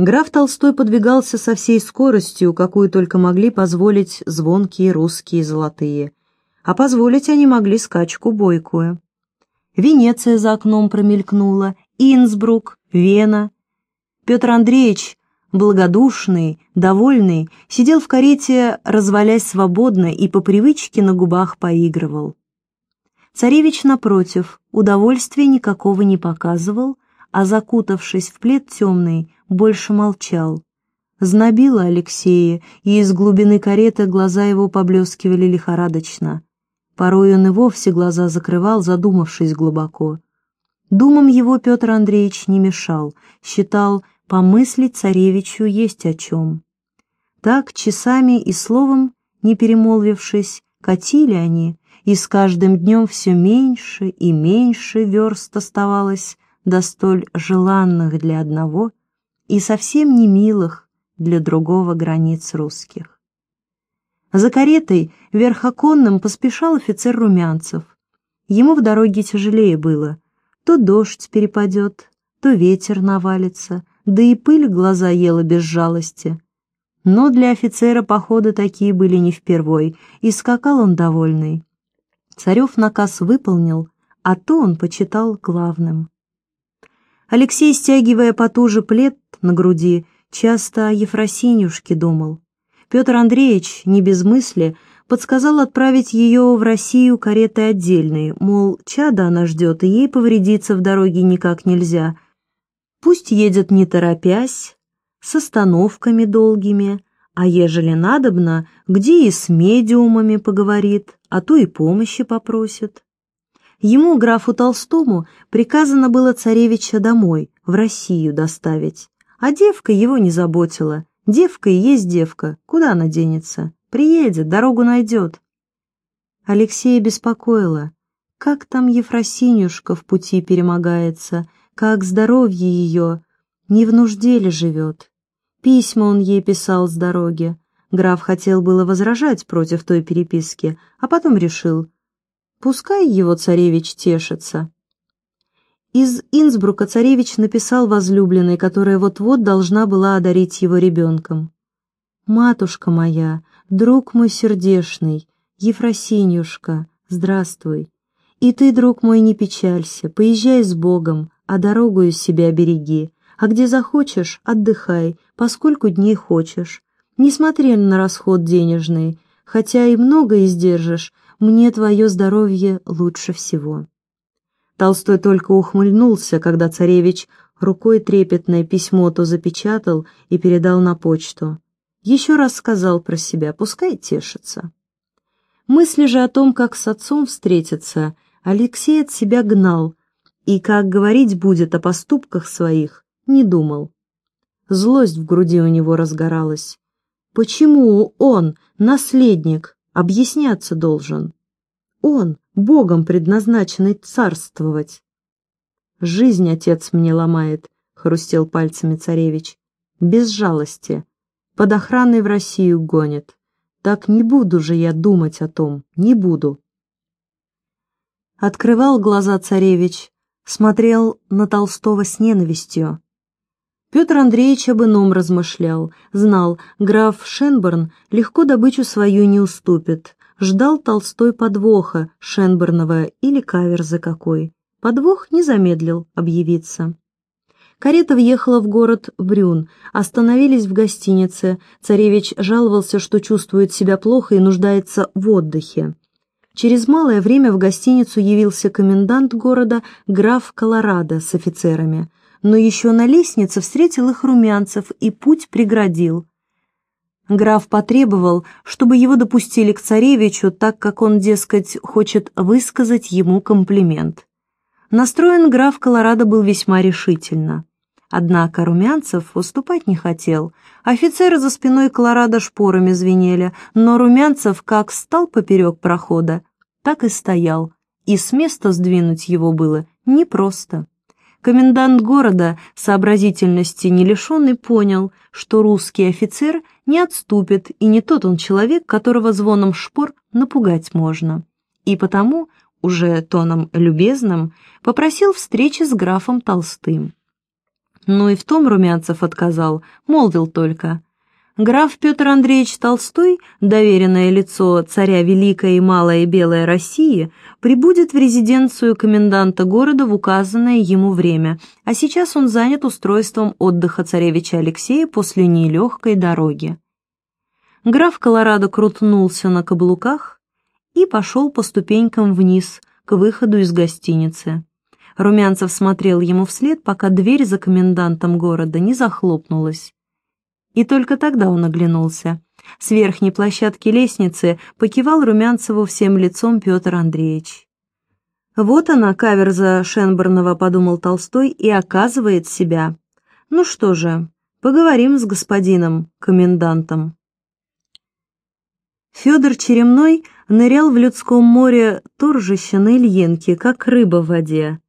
Граф Толстой подвигался со всей скоростью, какую только могли позволить звонкие русские золотые. А позволить они могли скачку бойкую. Венеция за окном промелькнула, Инсбрук, Вена. Петр Андреевич, благодушный, довольный, сидел в карете, развалясь свободно и по привычке на губах поигрывал. Царевич, напротив, удовольствия никакого не показывал, а, закутавшись в плед темный, больше молчал. Знобило Алексея, и из глубины кареты глаза его поблескивали лихорадочно. Порой он и вовсе глаза закрывал, задумавшись глубоко. Думам его Петр Андреевич не мешал, считал, помыслить царевичу есть о чем. Так, часами и словом, не перемолвившись, катили они, и с каждым днем все меньше и меньше верст оставалось до столь желанных для одного и совсем не милых для другого границ русских. За каретой верхоконным поспешал офицер Румянцев. Ему в дороге тяжелее было. То дождь перепадет, то ветер навалится, да и пыль глаза ела без жалости. Но для офицера походы такие были не впервой, и скакал он довольный. Царев наказ выполнил, а то он почитал главным. Алексей, стягивая потуже плед на груди, часто о Ефросинюшке думал. Петр Андреевич, не без мысли, подсказал отправить ее в Россию каретой отдельной, мол, чада она ждет, и ей повредиться в дороге никак нельзя. Пусть едет не торопясь, с остановками долгими, а ежели надобно, где и с медиумами поговорит, а то и помощи попросит. Ему, графу Толстому, приказано было царевича домой, в Россию доставить. А девка его не заботила. Девка и есть девка, куда она денется? Приедет, дорогу найдет. Алексея беспокоило, как там Ефросинюшка в пути перемогается, как здоровье ее, не в нужде ли живет. Письма он ей писал с дороги. Граф хотел было возражать против той переписки, а потом решил — Пускай его царевич тешится. Из Инсбрука царевич написал возлюбленной, которая вот-вот должна была одарить его ребенком. «Матушка моя, друг мой сердешный, Ефросинюшка, здравствуй. И ты, друг мой, не печалься, поезжай с Богом, а дорогу из себя береги, а где захочешь, отдыхай, поскольку дней хочешь. Не смотри на расход денежный, хотя и много издержишь, мне твое здоровье лучше всего». Толстой только ухмыльнулся, когда царевич рукой трепетное письмо то запечатал и передал на почту. Еще раз сказал про себя, пускай тешится. Мысли же о том, как с отцом встретиться, Алексей от себя гнал, и как говорить будет о поступках своих, не думал. Злость в груди у него разгоралась. Почему он, наследник, объясняться должен. Он, Богом предназначенный царствовать. «Жизнь отец мне ломает», — хрустел пальцами царевич. «Без жалости. Под охраной в Россию гонит. Так не буду же я думать о том, не буду». Открывал глаза царевич, смотрел на Толстого с ненавистью. Петр Андреевич об ином размышлял, знал, граф Шенборн легко добычу свою не уступит. Ждал Толстой подвоха, Шенборнова или каверзы какой. Подвох не замедлил объявиться. Карета въехала в город Брюн, остановились в гостинице. Царевич жаловался, что чувствует себя плохо и нуждается в отдыхе. Через малое время в гостиницу явился комендант города граф Колорадо с офицерами но еще на лестнице встретил их румянцев и путь преградил. Граф потребовал, чтобы его допустили к царевичу, так как он, дескать, хочет высказать ему комплимент. Настроен граф Колорадо был весьма решительно. Однако Румянцев уступать не хотел. Офицеры за спиной Колорадо шпорами звенели, но Румянцев как стал поперек прохода, так и стоял, и с места сдвинуть его было непросто. Комендант города, сообразительности не лишенный, понял, что русский офицер не отступит, и не тот он человек, которого звоном шпор напугать можно. И потому, уже тоном любезным, попросил встречи с графом Толстым. Но и в том Румянцев отказал, молвил только. Граф Петр Андреевич Толстой, доверенное лицо царя Великой и Малой Белой России, прибудет в резиденцию коменданта города в указанное ему время, а сейчас он занят устройством отдыха царевича Алексея после нелегкой дороги. Граф Колорадо крутнулся на каблуках и пошел по ступенькам вниз, к выходу из гостиницы. Румянцев смотрел ему вслед, пока дверь за комендантом города не захлопнулась. И только тогда он оглянулся. С верхней площадки лестницы покивал Румянцеву всем лицом Петр Андреевич. «Вот она, каверза Шенбернова», — подумал Толстой, и оказывает себя. «Ну что же, поговорим с господином, комендантом». Федор Черемной нырял в людском море торжища на Ильенке, как рыба в воде.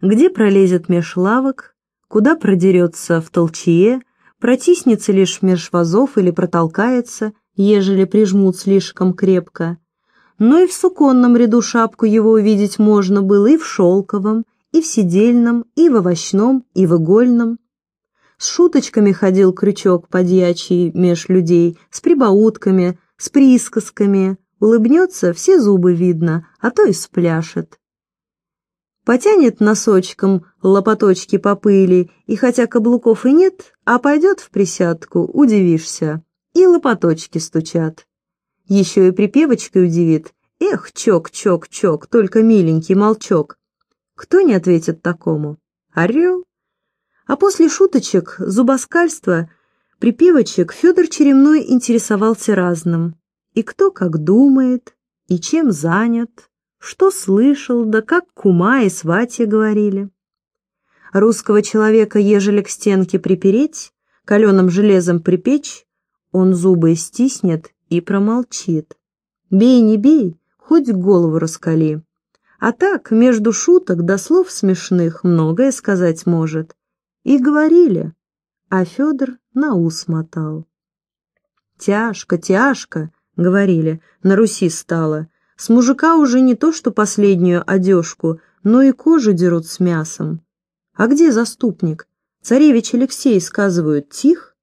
Где пролезет меж лавок, куда продерется в толчье, протиснется лишь меж вазов или протолкается, ежели прижмут слишком крепко. Но и в суконном ряду шапку его увидеть можно было и в шелковом, и в сидельном, и в овощном, и в игольном. С шуточками ходил крючок подьячий меж людей, с прибаутками, с присказками. Улыбнется, все зубы видно, а то и спляшет потянет носочком лопаточки по пыли, и хотя каблуков и нет, а пойдет в присядку, удивишься, и лопаточки стучат. Еще и припевочкой удивит. Эх, чок-чок-чок, только миленький молчок. Кто не ответит такому? Орел? А после шуточек, зубоскальства, припевочек Федор Черемной интересовался разным. И кто как думает, и чем занят, что слышал, да как кума и сватья говорили. Русского человека, ежели к стенке припереть, каленым железом припечь, он зубы стиснет и промолчит. Бей, не бей, хоть голову раскали. А так, между шуток до слов смешных многое сказать может. И говорили, а Федор на ус мотал. «Тяжко, тяжко», — говорили, на Руси стало, с мужика уже не то что последнюю одежку, но и кожу дерут с мясом. А где заступник? Царевич Алексей, сказывают, тих?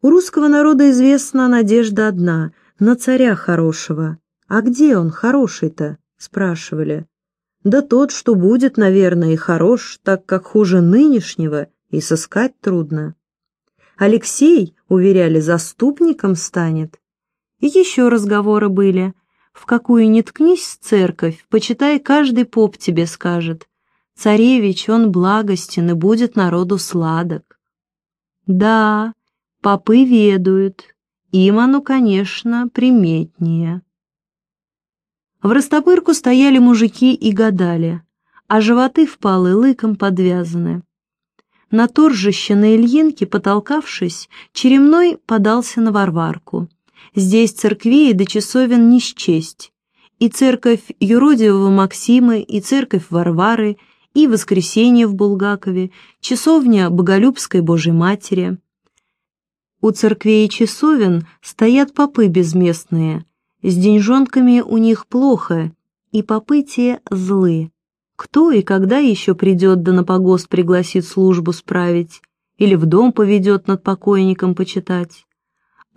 У русского народа известна надежда одна — на царя хорошего. А где он, хороший-то? — спрашивали. Да тот, что будет, наверное, и хорош, так как хуже нынешнего, и сыскать трудно. Алексей, уверяли, заступником станет. И еще разговоры были — в какую ни ткнись церковь, почитай, каждый поп тебе скажет. Царевич, он благостен и будет народу сладок. Да, попы ведают, им оно, конечно, приметнее. В растопырку стояли мужики и гадали, а животы впалы лыком подвязаны. На торжище на Ильинке, потолкавшись, Черемной подался на Варварку. Здесь церквей до часовен не счесть. И церковь юродивого Максима, и церковь Варвары, и воскресенье в Булгакове, часовня Боголюбской Божьей Матери. У церквей и часовен стоят попы безместные, с деньжонками у них плохо, и попы те злы. Кто и когда еще придет да на погост пригласит службу справить, или в дом поведет над покойником почитать?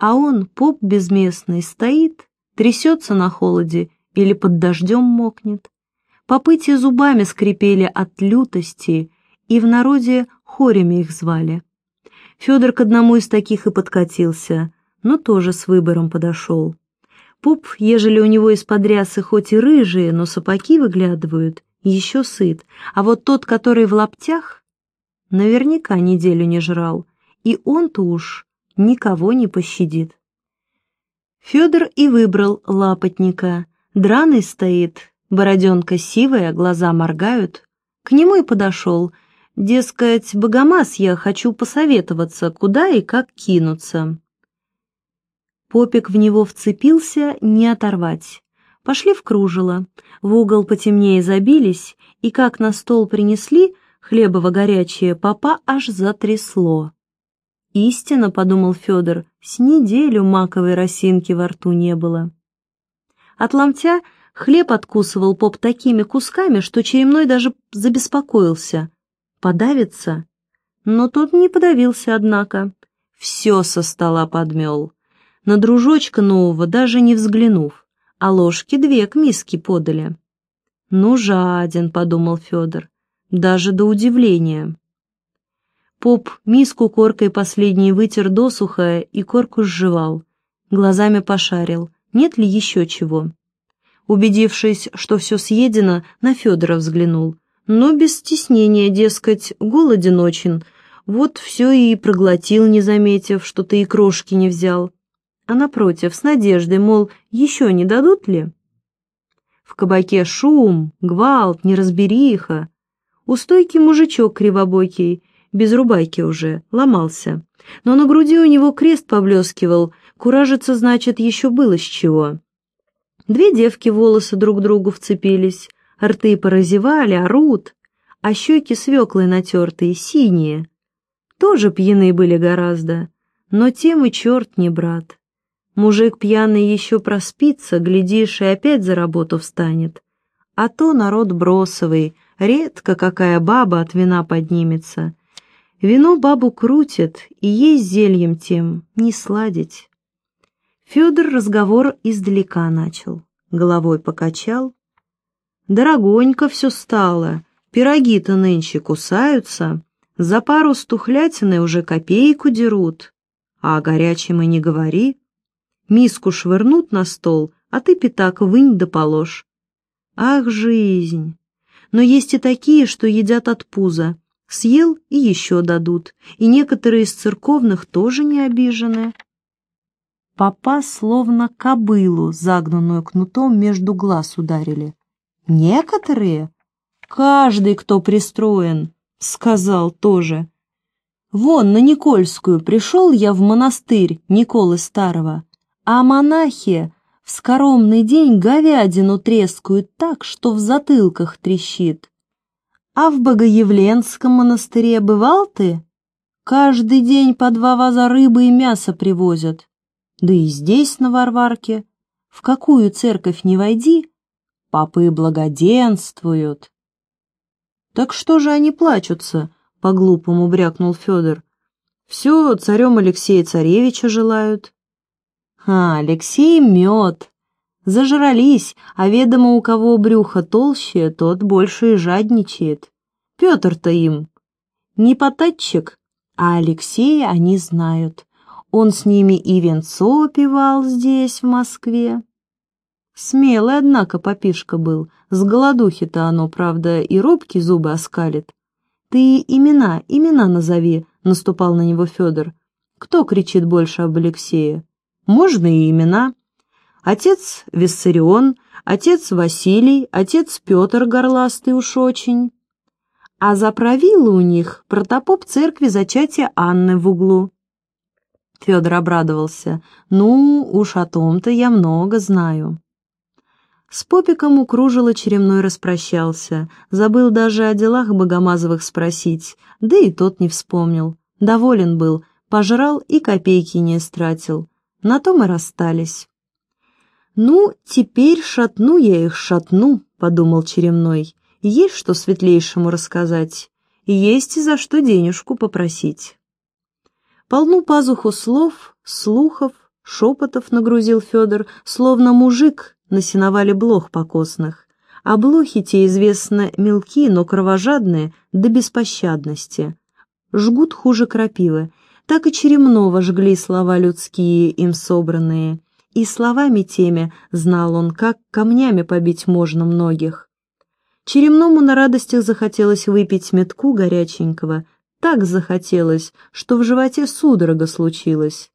А он, поп безместный, стоит, трясется на холоде или под дождем мокнет. Попытия зубами скрипели от лютости, и в народе хорями их звали. Федор к одному из таких и подкатился, но тоже с выбором подошел. Поп, ежели у него из-под рясы хоть и рыжие, но сапоги выглядывают, еще сыт, а вот тот, который в лаптях, наверняка неделю не жрал, и он-то уж никого не пощадит. Федор и выбрал лапотника. Драный стоит, бороденка сивая, глаза моргают. К нему и подошел. Дескать, богомаз я хочу посоветоваться, куда и как кинуться. Попик в него вцепился, не оторвать. Пошли в кружело, в угол потемнее забились, и как на стол принесли, хлебово горячее, папа аж затрясло. Истинно, подумал Федор, с неделю маковой росинки во рту не было. От ломтя хлеб откусывал поп такими кусками, что черемной даже забеспокоился. Подавится? Но тот не подавился, однако. Все со стола подмел. На дружочка нового даже не взглянув, а ложки две к миске подали. «Ну, жаден», — подумал Федор, даже до удивления. Поп миску коркой последней вытер досуха и корку сживал. Глазами пошарил, нет ли еще чего. Убедившись, что все съедено, на Федора взглянул. Но без стеснения, дескать, голоден очень. Вот все и проглотил, не заметив, что ты и крошки не взял. А напротив, с надеждой, мол, еще не дадут ли? В кабаке шум, гвалт, неразбериха. У стойки мужичок кривобокий, без рубайки уже, ломался. Но на груди у него крест поблескивал, куражиться, значит, еще было с чего. Две девки волосы друг другу вцепились, рты поразевали, орут, а щеки свеклой натертые, синие. Тоже пьяные были гораздо, но тем и черт не брат. Мужик пьяный еще проспится, глядишь, и опять за работу встанет. А то народ бросовый, редко какая баба от вина поднимется. Вино бабу крутит, и ей зельем тем не сладить. Федор разговор издалека начал, головой покачал. Дорогонько все стало, пироги-то нынче кусаются, за пару стухлятины уже копейку дерут. А о горячем и не говори. Миску швырнут на стол, а ты пятак вынь да положь. Ах, жизнь! Но есть и такие, что едят от пуза. Съел и еще дадут, и некоторые из церковных тоже не обижены. Папа словно кобылу, загнанную кнутом, между глаз ударили. «Некоторые? Каждый, кто пристроен», — сказал тоже. «Вон, на Никольскую пришел я в монастырь Николы Старого, а монахи в скоромный день говядину трескают так, что в затылках трещит. А в Богоявленском монастыре бывал ты? Каждый день по два ваза рыбы и мяса привозят. Да и здесь, на Варварке, в какую церковь не войди, попы благоденствуют. Так что же они плачутся? По-глупому брякнул Федор. Все царем Алексея Царевича желают. А, Алексей мед. Зажрались, а ведомо у кого брюхо толще, тот больше и жадничает. Петр-то им не потатчик, а Алексея они знают. Он с ними и венцо пивал здесь, в Москве. Смелый, однако, попишка был. С голодухи-то оно, правда, и робкие зубы оскалит. Ты имена, имена назови, — наступал на него Федор. Кто кричит больше об Алексее? Можно и имена. Отец Виссарион, отец Василий, отец Петр горластый уж очень. А за правило у них протопоп церкви зачатия Анны в углу. Федор обрадовался. «Ну, уж о том-то я много знаю». С попиком у кружила черемной распрощался, забыл даже о делах Богомазовых спросить, да и тот не вспомнил. Доволен был, пожрал и копейки не истратил. На том и расстались. «Ну, теперь шатну я их, шатну», — подумал Черемной. «Есть что светлейшему рассказать, есть и за что денежку попросить». Полну пазуху слов, слухов, шепотов нагрузил Федор, словно мужик на сеновале блох покосных. А блохи те, известно, мелкие, но кровожадные до беспощадности. Жгут хуже крапивы. Так и Черемного жгли слова людские, им собранные. И словами теми, знал он, как камнями побить можно многих. Черемному на радостях захотелось выпить метку горяченького, так захотелось, что в животе судорога случилась.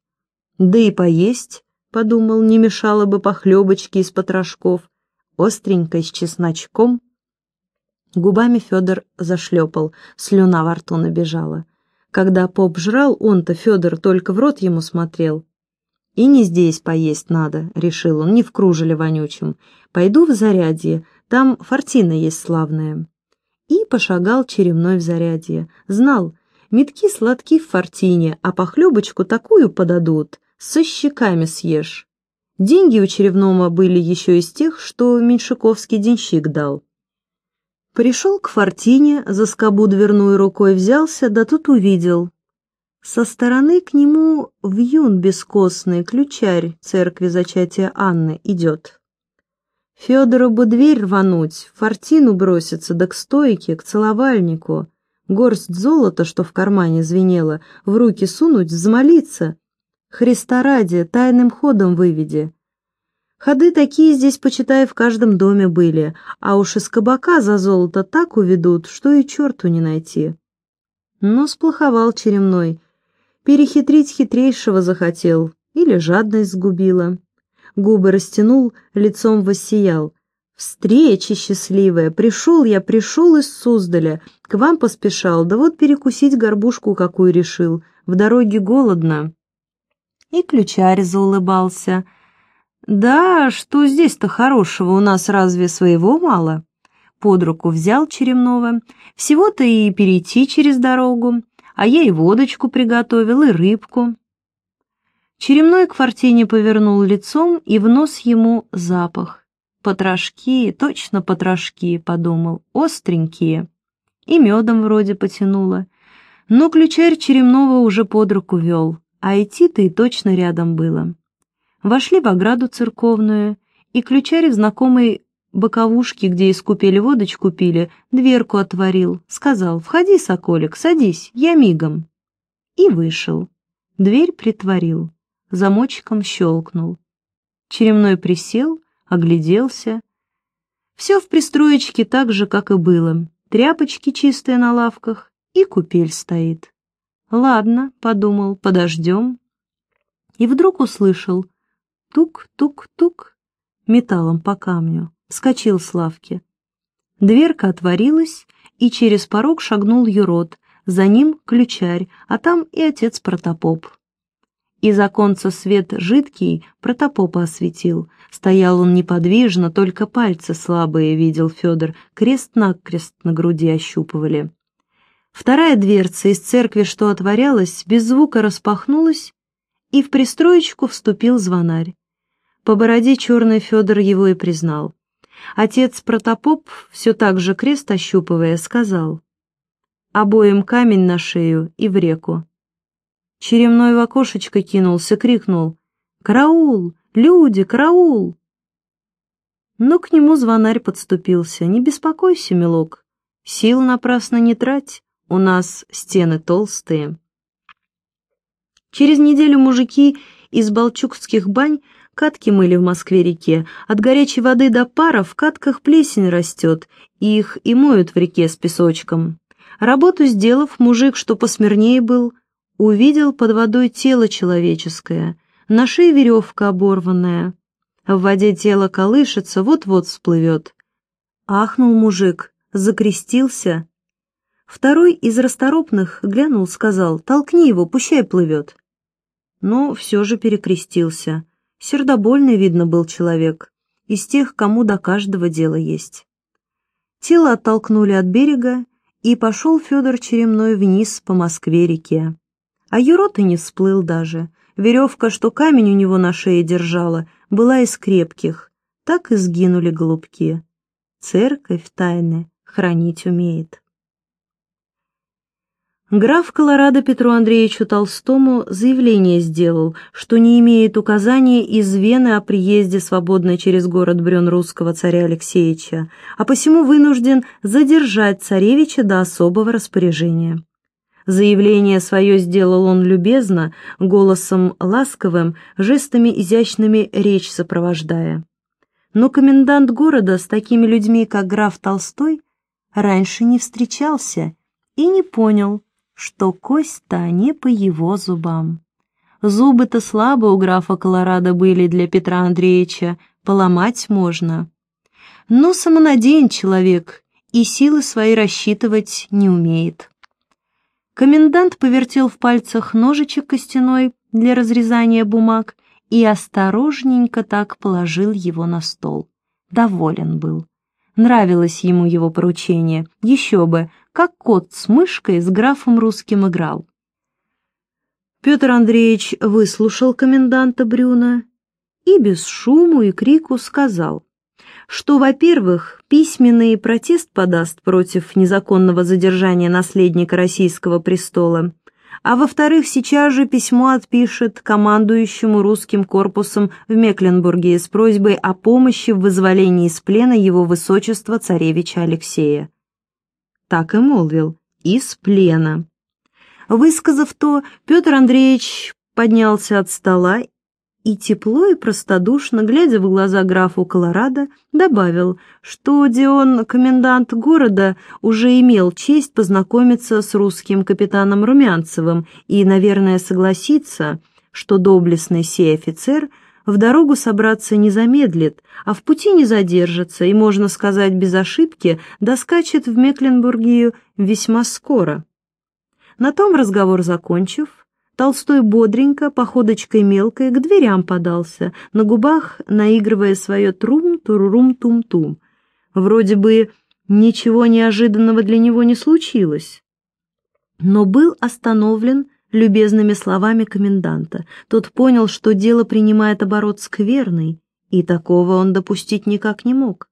Да и поесть, подумал, не мешало бы похлебочки из потрошков, остренько с чесночком. Губами Федор зашлепал, слюна во рту набежала. Когда поп жрал, он-то, Федор, только в рот ему смотрел. «И не здесь поесть надо», — решил он, — «не в кружеле вонючем. Пойду в зарядье, там фортина есть славная» и пошагал черемной в зарядье. Знал, метки сладки в фортине, а похлебочку такую подадут, со щеками съешь. Деньги у черевного были еще из тех, что Меньшиковский денщик дал. Пришел к Фортине, за скобу дверную рукой взялся, да тут увидел. Со стороны к нему вьюн бескостный, ключарь церкви зачатия Анны, идет. Федору бы дверь рвануть, Фортину броситься, да к стойке, к целовальнику, горсть золота, что в кармане звенело, в руки сунуть, взмолиться. Христа ради, тайным ходом выведи. Ходы такие здесь, почитай, в каждом доме были, а уж из кабака за золото так уведут, что и черту не найти. Но сплоховал черемной, перехитрить хитрейшего захотел, или жадность сгубила. Губы растянул, лицом воссиял. «Встреча счастливая! Пришел я, пришел из Суздаля, к вам поспешал, да вот перекусить горбушку какую решил, в дороге голодно». И ключарь заулыбался — «Да, что здесь-то хорошего, у нас разве своего мало?» Под руку взял Черемнова. «Всего-то и перейти через дорогу, а я и водочку приготовил, и рыбку». Черемной к фортине повернул лицом, и в нос ему запах. «Потрошки, точно потрошки», — подумал, — «остренькие». И медом вроде потянуло. Но ключарь Черемнова уже под руку вел, а идти-то и точно рядом было. Вошли в ограду церковную, и ключарь в знакомой боковушке, где искупели водочку пили, дверку отворил, сказал «Входи, соколик, садись, я мигом». И вышел. Дверь притворил, замочком щелкнул. Черемной присел, огляделся. Все в пристроечке так же, как и было. Тряпочки чистые на лавках, и купель стоит. «Ладно», — подумал, — «подождем». И вдруг услышал — Тук-тук-тук, металлом по камню, вскочил с лавки. Дверка отворилась, и через порог шагнул Юрод, за ним ключарь, а там и отец Протопоп. Из оконца свет жидкий Протопопа осветил. Стоял он неподвижно, только пальцы слабые, видел Федор, крест-накрест на груди ощупывали. Вторая дверца из церкви, что отворялась, без звука распахнулась, и в пристроечку вступил звонарь. По бороде черный Федор его и признал. Отец Протопоп, все так же крест ощупывая, сказал «Обоим камень на шею и в реку». Черемной в окошечко кинулся, крикнул «Караул! Люди, караул!» Но к нему звонарь подступился. «Не беспокойся, милок, сил напрасно не трать, у нас стены толстые». Через неделю мужики из балчукских бань Катки мыли в Москве-реке. От горячей воды до пара в катках плесень растет, их и моют в реке с песочком. Работу сделав, мужик, что посмирнее был, увидел под водой тело человеческое, на шее веревка оборванная. В воде тело колышется, вот-вот всплывет. Ахнул мужик, закрестился. Второй из расторопных глянул, сказал, «Толкни его, пущай плывет». Но все же перекрестился. Сердобольный, видно, был человек, из тех, кому до каждого дела есть. Тело оттолкнули от берега, и пошел Федор Черемной вниз по Москве-реке. А Юрот и не всплыл даже. Веревка, что камень у него на шее держала, была из крепких. Так и сгинули голубки. Церковь тайны хранить умеет. Граф Колорадо Петру Андреевичу Толстому заявление сделал, что не имеет указания из Вены о приезде свободной через город Брен русского царя Алексеевича, а посему вынужден задержать царевича до особого распоряжения. Заявление свое сделал он любезно, голосом ласковым, жестами изящными речь сопровождая. Но комендант города с такими людьми, как граф Толстой, раньше не встречался и не понял, что кость-то не по его зубам. Зубы-то слабо у графа Колорадо были для Петра Андреевича, поломать можно. Но самонадеян человек и силы свои рассчитывать не умеет. Комендант повертел в пальцах ножичек костяной для разрезания бумаг и осторожненько так положил его на стол. Доволен был. Нравилось ему его поручение. Еще бы, как кот с мышкой с графом русским играл. Петр Андреевич выслушал коменданта Брюна и без шуму и крику сказал, что, во-первых, письменный протест подаст против незаконного задержания наследника российского престола, а во-вторых, сейчас же письмо отпишет командующему русским корпусом в Мекленбурге с просьбой о помощи в вызволении из плена его высочества царевича Алексея. Так и молвил, из плена. Высказав то, Петр Андреевич поднялся от стола и тепло и простодушно, глядя в глаза графу Колорадо, добавил, что Дион, комендант города, уже имел честь познакомиться с русским капитаном Румянцевым и, наверное, согласится, что доблестный сей офицер в дорогу собраться не замедлит, а в пути не задержится и, можно сказать, без ошибки доскачет в Мекленбургию весьма скоро. На том разговор закончив, Толстой бодренько, походочкой мелкой, к дверям подался, на губах наигрывая свое трум-турурум-тум-тум. Вроде бы ничего неожиданного для него не случилось. Но был остановлен любезными словами коменданта. Тот понял, что дело принимает оборот скверный, и такого он допустить никак не мог.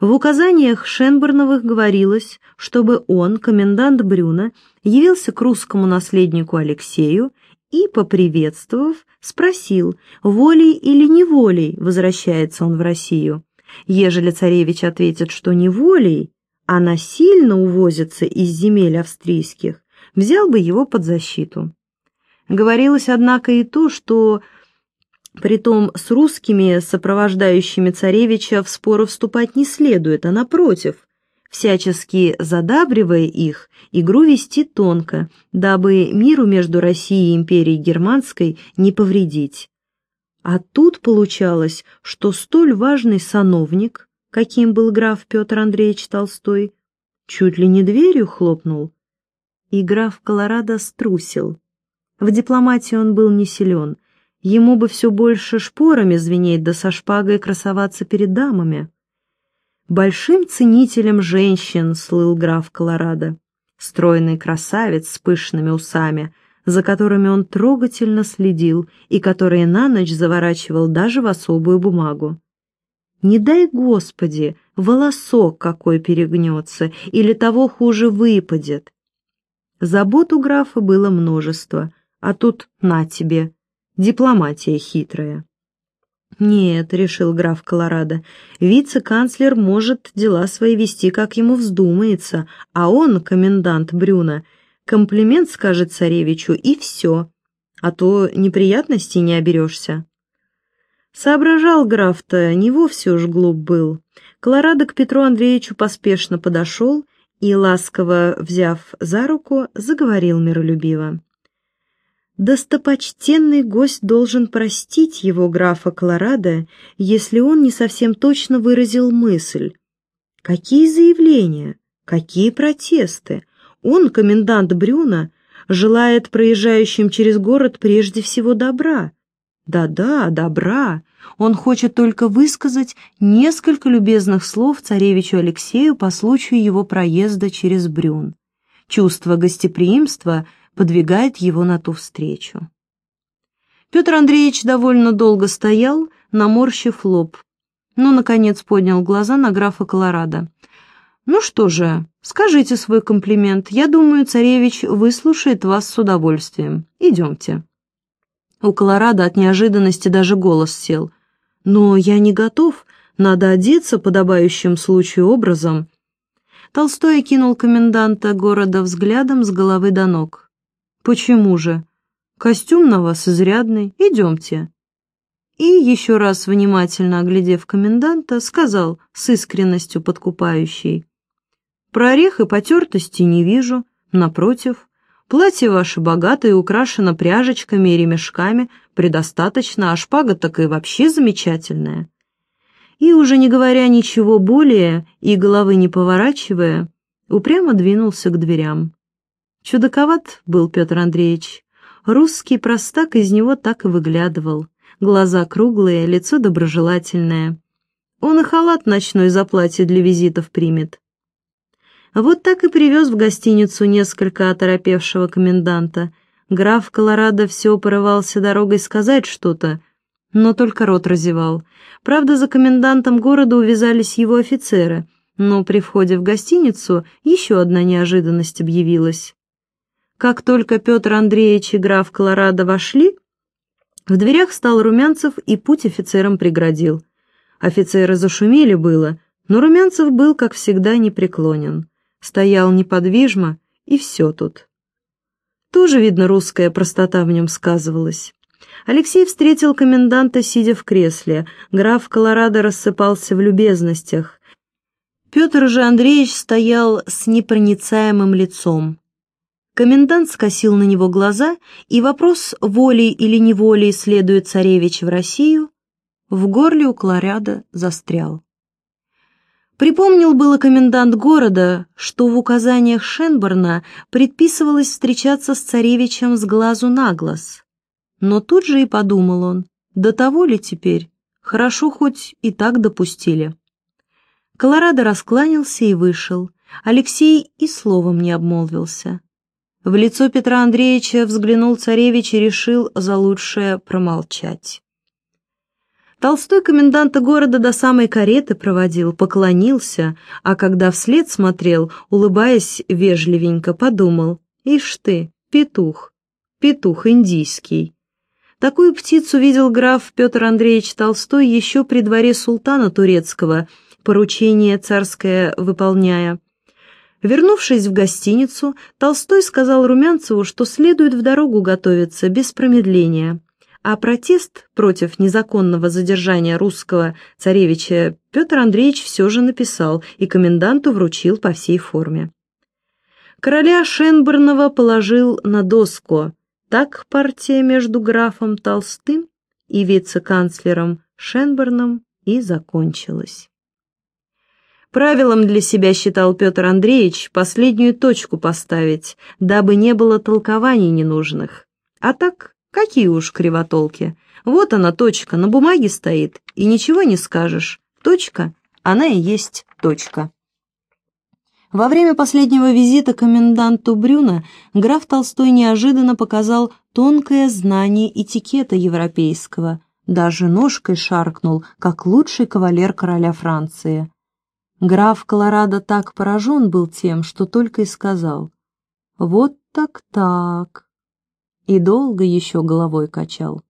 В указаниях Шенберновых говорилось, чтобы он, комендант Брюна, явился к русскому наследнику Алексею и, поприветствовав, спросил, волей или неволей возвращается он в Россию. Ежели царевич ответит, что неволей, а насильно увозится из земель австрийских, взял бы его под защиту. Говорилось, однако, и то, что Притом с русскими, сопровождающими царевича, в споры вступать не следует, а напротив, всячески задабривая их, игру вести тонко, дабы миру между Россией и империей германской не повредить. А тут получалось, что столь важный сановник, каким был граф Петр Андреевич Толстой, чуть ли не дверью хлопнул. И граф Колорадо струсил. В дипломатии он был не силен, Ему бы все больше шпорами звенеть, да со шпагой красоваться перед дамами. Большим ценителем женщин слыл граф Колорадо. Стройный красавец с пышными усами, за которыми он трогательно следил и которые на ночь заворачивал даже в особую бумагу. Не дай Господи, волосок какой перегнется, или того хуже выпадет. Забот у графа было множество, а тут на тебе, дипломатия хитрая. «Нет», — решил граф Колорадо, — «вице-канцлер может дела свои вести, как ему вздумается, а он, комендант Брюна, комплимент скажет царевичу и все, а то неприятностей не оберешься». Соображал граф-то, не вовсе уж глуп был. Колорадо к Петру Андреевичу поспешно подошел и, ласково взяв за руку, заговорил миролюбиво. Достопочтенный гость должен простить его графа Колорадо, если он не совсем точно выразил мысль. Какие заявления, какие протесты? Он, комендант Брюна, желает проезжающим через город прежде всего добра. Да-да, добра. Он хочет только высказать несколько любезных слов царевичу Алексею по случаю его проезда через Брюн. Чувство гостеприимства – подвигает его на ту встречу. Петр Андреевич довольно долго стоял, наморщив лоб, но, наконец, поднял глаза на графа Колорадо. «Ну что же, скажите свой комплимент. Я думаю, царевич выслушает вас с удовольствием. Идемте». У Колорадо от неожиданности даже голос сел. «Но я не готов. Надо одеться подобающим случаю образом». Толстой окинул коменданта города взглядом с головы до ног. «Почему же? Костюм на вас изрядный, идемте». И, еще раз внимательно оглядев коменданта, сказал с искренностью подкупающей. «Прорех и потертости не вижу, напротив». Платье ваше богатое украшено пряжечками и ремешками, предостаточно, а шпага так и вообще замечательная. И уже не говоря ничего более и головы не поворачивая, упрямо двинулся к дверям. Чудаковат был Петр Андреевич. Русский простак из него так и выглядывал. Глаза круглые, лицо доброжелательное. Он и халат ночной за платье для визитов примет. Вот так и привез в гостиницу несколько оторопевшего коменданта. Граф Колорадо все порывался дорогой сказать что-то, но только рот разевал. Правда, за комендантом города увязались его офицеры, но при входе в гостиницу еще одна неожиданность объявилась. Как только Петр Андреевич и граф Колорадо вошли, в дверях стал Румянцев и путь офицерам преградил. Офицеры зашумели было, но Румянцев был, как всегда, непреклонен. Стоял неподвижно, и все тут. Тоже, видно, русская простота в нем сказывалась. Алексей встретил коменданта, сидя в кресле. Граф Колорадо рассыпался в любезностях. Петр же Андреевич стоял с непроницаемым лицом. Комендант скосил на него глаза, и вопрос, волей или неволей следует царевич в Россию, в горле у Кларяда застрял. Припомнил было комендант города, что в указаниях Шенборна предписывалось встречаться с царевичем с глазу на глаз. Но тут же и подумал он, до того ли теперь, хорошо хоть и так допустили. Колорадо раскланялся и вышел, Алексей и словом не обмолвился. В лицо Петра Андреевича взглянул царевич и решил за лучшее промолчать. Толстой коменданта города до самой кареты проводил, поклонился, а когда вслед смотрел, улыбаясь вежливенько, подумал, «Ишь ты, петух, петух индийский». Такую птицу видел граф Петр Андреевич Толстой еще при дворе султана турецкого, поручение царское выполняя. Вернувшись в гостиницу, Толстой сказал Румянцеву, что следует в дорогу готовиться без промедления. А протест против незаконного задержания русского царевича Петр Андреевич все же написал и коменданту вручил по всей форме. Короля Шенбернова положил на доску. Так партия между графом Толстым и вице-канцлером Шенберном и закончилась. Правилом для себя считал Петр Андреевич последнюю точку поставить, дабы не было толкований ненужных. А так, какие уж кривотолки. Вот она точка, на бумаге стоит, и ничего не скажешь. Точка, она и есть точка. Во время последнего визита коменданту Брюна граф Толстой неожиданно показал тонкое знание этикета европейского, даже ножкой шаркнул, как лучший кавалер короля Франции. Граф Колорадо так поражен был тем, что только и сказал «Вот так-так» и долго еще головой качал.